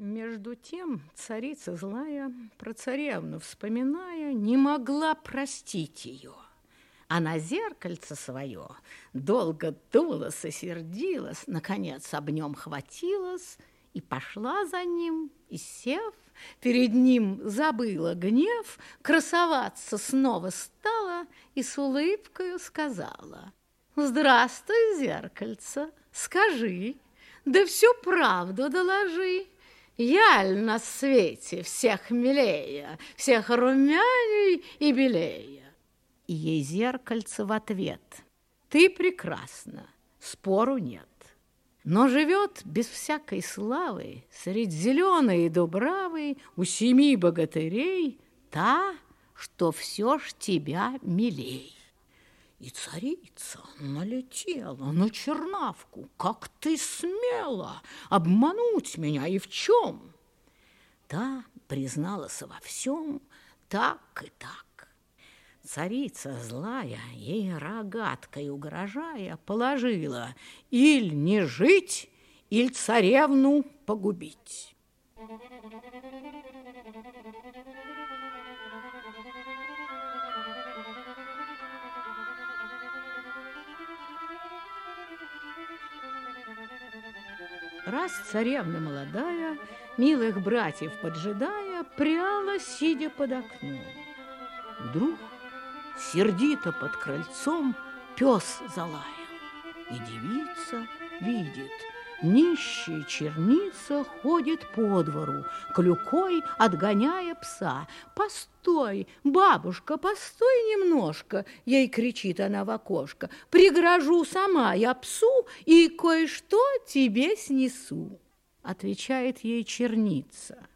Между тем царица злая, про царевну вспоминая, не могла простить ее. А на зеркальце свое долго дулась и сердилась, наконец об нем хватилась и пошла за ним, и сев, перед ним забыла гнев, красоваться снова стала и с улыбкою сказала, «Здравствуй, зеркальце, скажи, да всю правду доложи». Яль на свете всех милее, всех румяней и белее. И ей зеркальце в ответ. Ты прекрасна, спору нет. Но живет без всякой славы Средь зеленой дубравы У семи богатырей Та, что все ж тебя милей. И царица налетела на чернавку. Как ты смела обмануть меня и в чем? Та призналась во всем так и так. Царица злая, ей рогаткой угрожая, положила иль не жить, иль царевну погубить. Раз царевна молодая, милых братьев поджидая, пряла, сидя под окном. Вдруг сердито под крыльцом пес залаял, и девица видит – Нищая черница ходит по двору, клюкой отгоняя пса. «Постой, бабушка, постой немножко!» Ей кричит она в окошко. «Пригрожу сама я псу и кое-что тебе снесу!» Отвечает ей черница.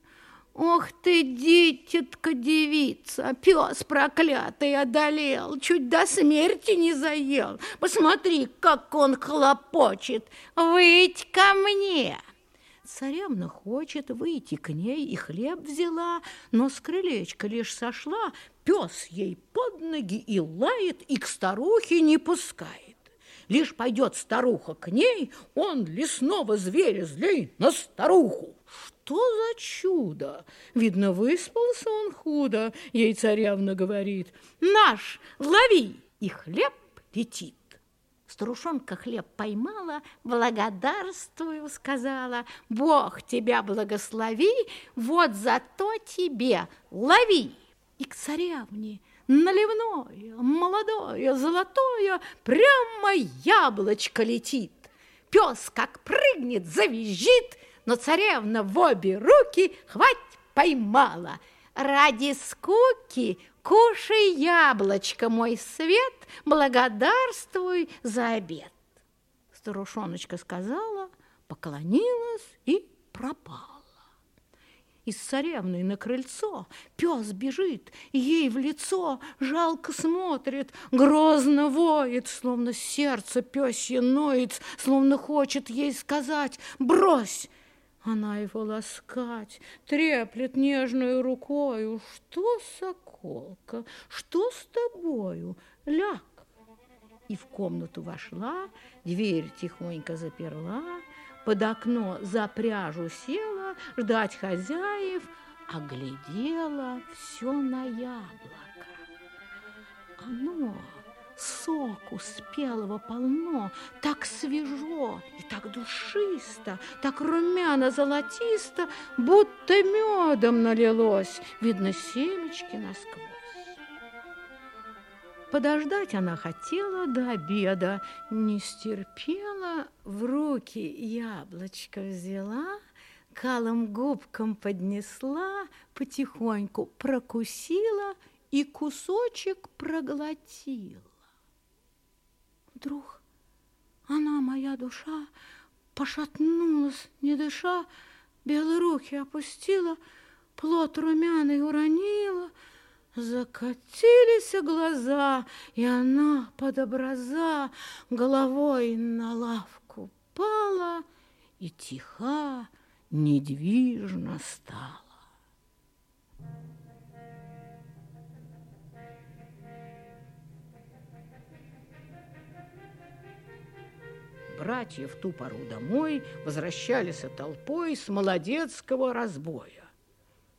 Ох ты, дитятка-девица, пес проклятый одолел, чуть до смерти не заел. Посмотри, как он хлопочет, выйдь ко мне. Царевна хочет выйти к ней и хлеб взяла, но с крылечка лишь сошла, пес ей под ноги и лает, и к старухе не пускает. Лишь пойдет старуха к ней, он лесного зверя злей на старуху. Что за чудо? Видно, выспался он худо, ей царевна говорит. Наш, лови! И хлеб летит. Старушонка хлеб поймала, благодарствую, сказала. Бог тебя благослови, вот зато тебе лови. И к царевне наливное, молодое, золотое, прямо яблочко летит. Пес как прыгнет, завизжит, но царевна в обе руки хвать поймала. Ради скуки кушай яблочко, мой свет, благодарствуй за обед. Старушоночка сказала, поклонилась и пропала из царевны на крыльцо. Пес бежит, ей в лицо жалко смотрит, грозно воет, словно сердце пёсье ноет, словно хочет ей сказать «брось». Она его ласкать, треплет нежную рукою. Что, соколка, что с тобою? Ляг. И в комнату вошла, дверь тихонько заперла, под окно за пряжу села ждать хозяев, оглядела все на яблоко. Оно, соку спелого полно, так свежо и так душисто, так румяно-золотисто, будто медом налилось, видно семечки насквозь. Подождать она хотела до обеда, не стерпела, в руки яблочко взяла, калом губкам поднесла, потихоньку прокусила и кусочек проглотила. Вдруг она, моя душа, пошатнулась, не дыша, белые руки опустила, плод румяный уронила — Закатились глаза, и она под образа головой на лавку пала и тиха, недвижно стала. Братья в ту пору домой возвращались толпой с молодецкого разбоя.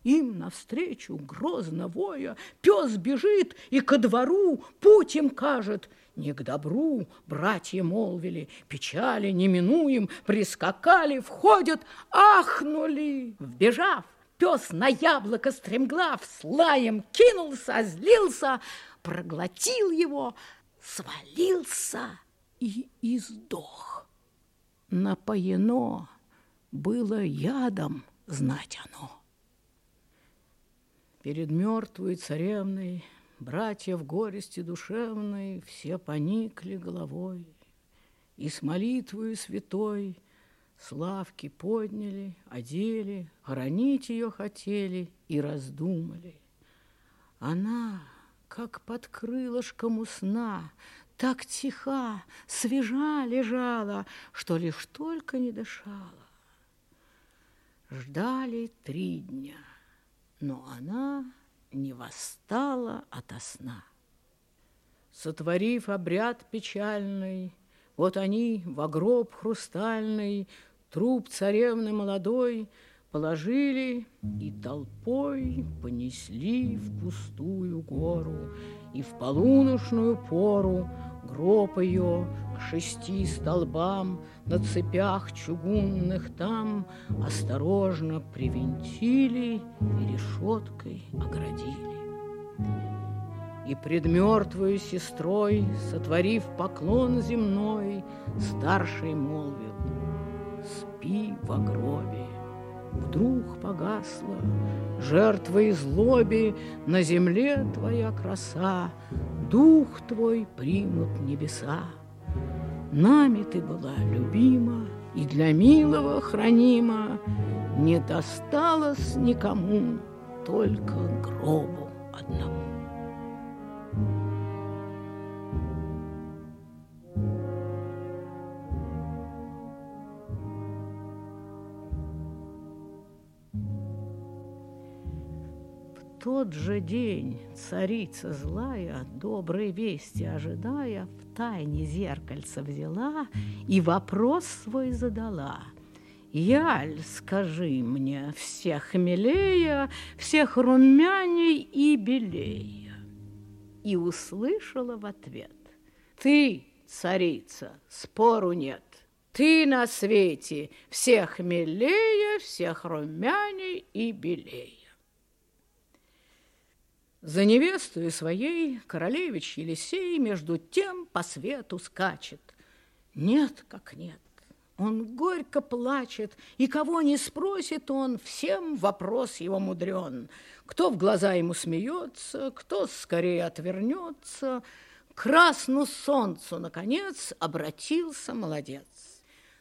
Им навстречу грозно воя пес бежит и ко двору путь им кажет. Не к добру, братья молвили, печали не минуем, прискакали, входят, ахнули. Вбежав, пес на яблоко стремглав, с лаем кинулся, злился, проглотил его, свалился и издох. Напоено было ядом, знать оно. Перед мертвой царевной Братья в горести душевной Все поникли головой, И с молитвою святой Славки подняли, одели, Хоронить ее хотели И раздумали. Она, как под крылышком у сна, Так тиха, свежа лежала, Что лишь только не дышала. Ждали три дня — но она не восстала ото сна. Сотворив обряд печальный, вот они в гроб хрустальный труп царевны молодой положили и толпой понесли в пустую гору, и в полуношную пору гроб ее к шести столбам на цепях чугунных там осторожно привинтили и решеткой оградили. И пред мертвою сестрой, сотворив поклон земной, старший молвил, спи в гробе. Вдруг погасла жертвой злоби на земле твоя краса, дух твой примут небеса. Нами ты была любима и для милого хранима, Не досталось никому, только гробу одному. Тот же день царица злая, доброй вести ожидая, в тайне зеркальце взяла и вопрос свой задала. Яль, скажи мне, всех милее, всех румяней и белее. И услышала в ответ. Ты, царица, спору нет. Ты на свете всех милее, всех румяней и белее. За невестою своей королевич Елисей между тем по свету скачет. Нет, как нет. Он горько плачет, и кого не спросит он, всем вопрос его мудрен. Кто в глаза ему смеется, кто скорее отвернется. К красну солнцу, наконец, обратился молодец.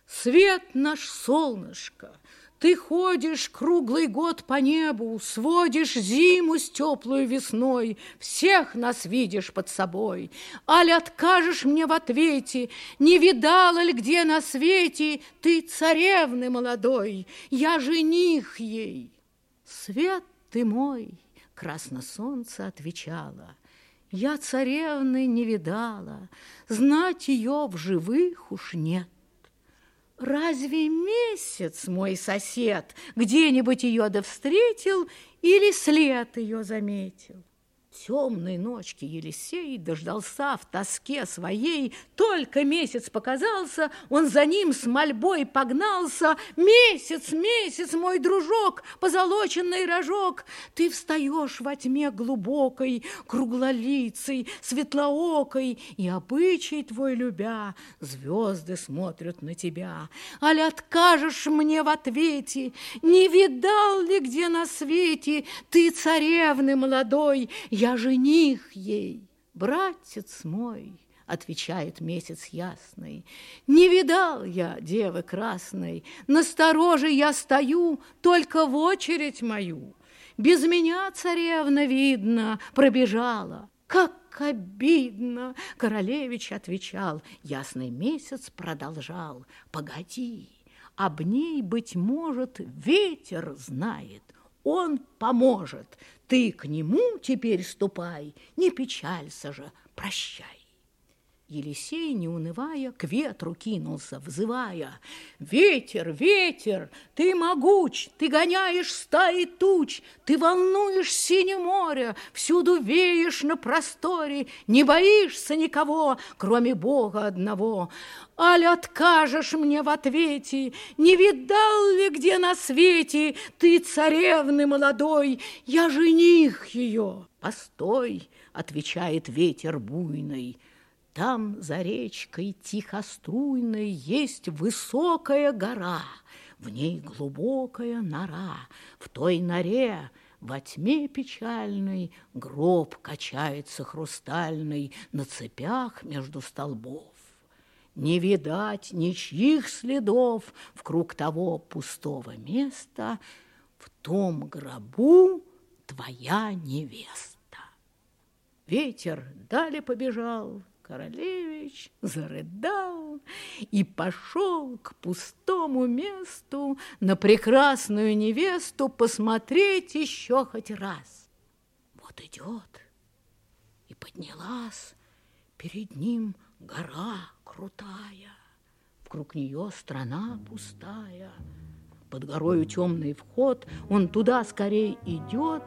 Свет наш солнышко — ты ходишь круглый год по небу, Сводишь зиму с теплой весной, Всех нас видишь под собой. Аль откажешь мне в ответе, Не видала ли где на свете Ты царевны молодой, Я жених ей. Свет ты мой, красно солнце отвечало, Я царевны не видала, Знать ее в живых уж нет. Разве месяц мой сосед где-нибудь ее да встретил или след ее заметил? Темной ночки Елисей дождался в тоске своей, только месяц показался, он за ним с мольбой погнался. Месяц, месяц, мой дружок, позолоченный рожок, ты встаешь во тьме глубокой, круглолицей, светлоокой, и обычай твой любя, звезды смотрят на тебя. Аль откажешь мне в ответе, не видал ли где на свете ты царевны молодой, я жених ей, братец мой, Отвечает месяц ясный. Не видал я девы красной, Настороже я стою Только в очередь мою. Без меня царевна, видно, пробежала. Как обидно! Королевич отвечал. Ясный месяц продолжал. Погоди, об ней, быть может, ветер знает. Он поможет. Ты к нему теперь ступай, не печалься же, прощай. Елисей, не унывая, к ветру кинулся, взывая. «Ветер, ветер, ты могуч, ты гоняешь стаи туч, ты волнуешь синее море, всюду веешь на просторе, не боишься никого, кроме Бога одного. Аль откажешь мне в ответе, не видал ли где на свете ты царевны молодой, я жених ее?» «Постой!» — отвечает ветер буйный, — там за речкой тихоструйной есть высокая гора, В ней глубокая нора, в той норе во тьме печальной Гроб качается хрустальный на цепях между столбов. Не видать ничьих следов в круг того пустого места, В том гробу твоя невеста. Ветер далее побежал, Королевич зарыдал и пошел к пустому месту на прекрасную невесту посмотреть еще хоть раз. Вот идет, и поднялась перед ним гора крутая, вокруг нее страна пустая. Под горою темный вход, он туда скорей идет,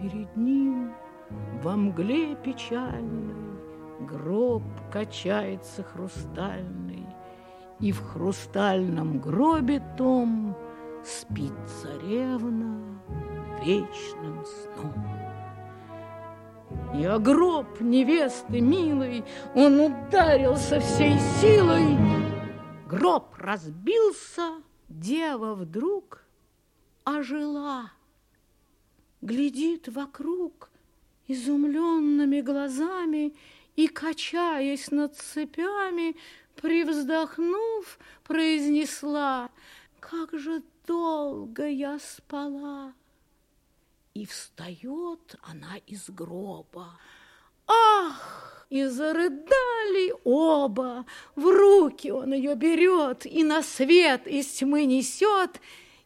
перед ним во мгле печальной Гроб качается хрустальный, И в хрустальном гробе том Спит царевна вечным сном. И о гроб невесты милой Он ударился всей силой. Гроб разбился, дева вдруг ожила. Глядит вокруг изумленными глазами и, качаясь над цепями, привздохнув, произнесла, «Как же долго я спала!» И встает она из гроба. Ах! И зарыдали оба. В руки он ее берет и на свет из тьмы несет,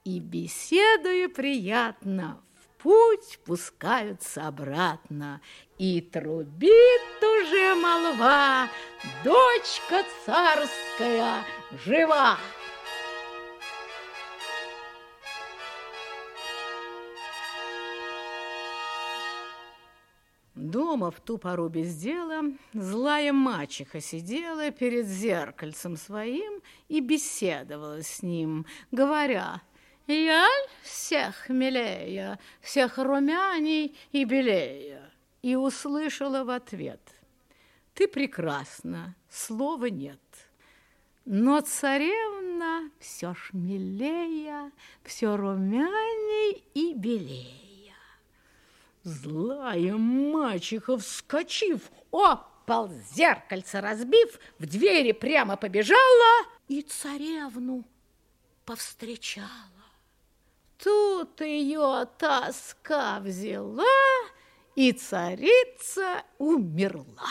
и, беседуя приятно, путь пускаются обратно, и трубит уже молва, дочка царская жива. Дома в ту пору без дела злая мачеха сидела перед зеркальцем своим и беседовала с ним, говоря, я всех милее, всех румяней и белее. И услышала в ответ, ты прекрасна, слова нет. Но царевна все шмелея, все румяней и белее. Злая мачеха, вскочив, о, пол зеркальца разбив, в двери прямо побежала и царевну повстречала. Тут ее тоска взяла, и царица умерла.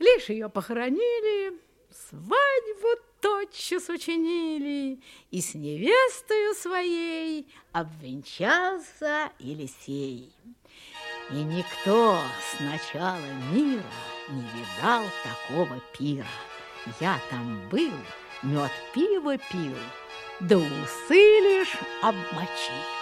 Лишь ее похоронили, свадьбу тотчас учинили, и с невестою своей обвенчался Елисей. И никто с начала мира не видал такого пира. Я там был, мед пиво пил, да усы лишь обмочил.